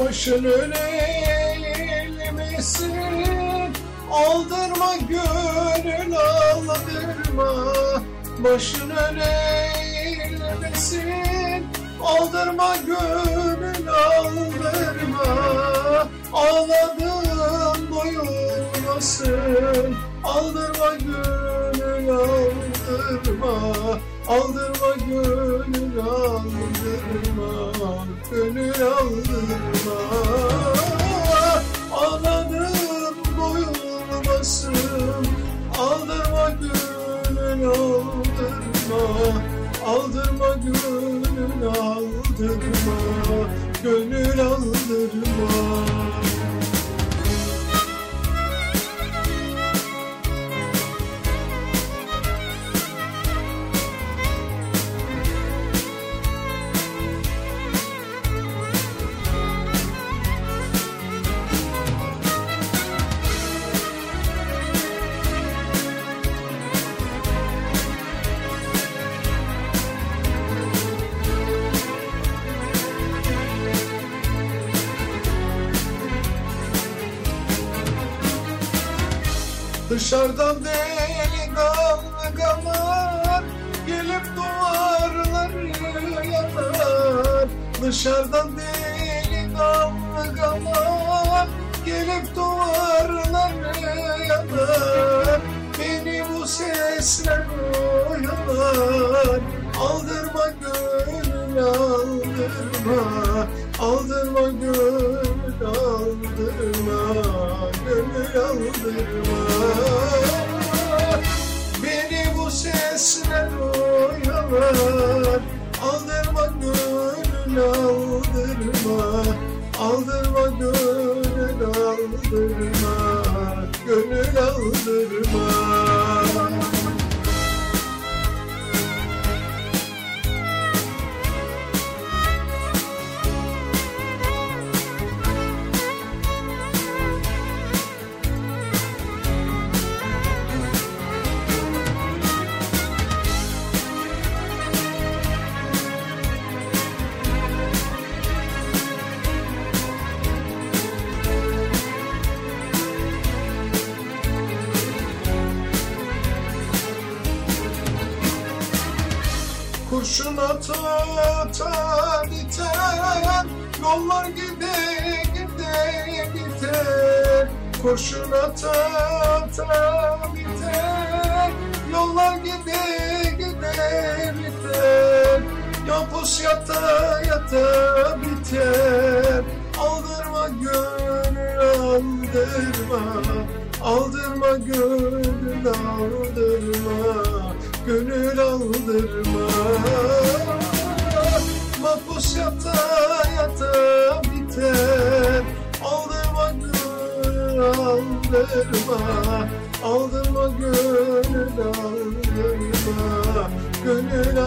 Başın öne eğilmesin. Aldırma gönül aldırma. Başın öne eğilmesin. Aldırma gönül aldırma. Ağladım doyulmasın Aldırma gönül aldırma. Aldırma gönül aldırma Gönül aldırma. Ağladım doyulmasın Aldırma gönül aldırma. Aldırma gönül aldırma. Gönül aldırma Dışarıdan deli dalgalar Gelip duvarları yanar. Dışarıdan deli dalgalar Gelip duvarları yanar. Beni bu sesler oyalar Aldırma gönül aldırma. Aldırma gönül aldırma Gönül aldırma Beni bu sesler oyalar. Aldırma gönül aldırma. Aldırma gönül aldırma. Gönül aldırma Kurşun ata ata biter. Yollar gide gide biter. Kurşun ata ata biter. Yollar gide gide biter. Yapus yata yata biter. Aldırma gönül aldırma. Aldırma gönül aldırma. Gönül aldırma Gönül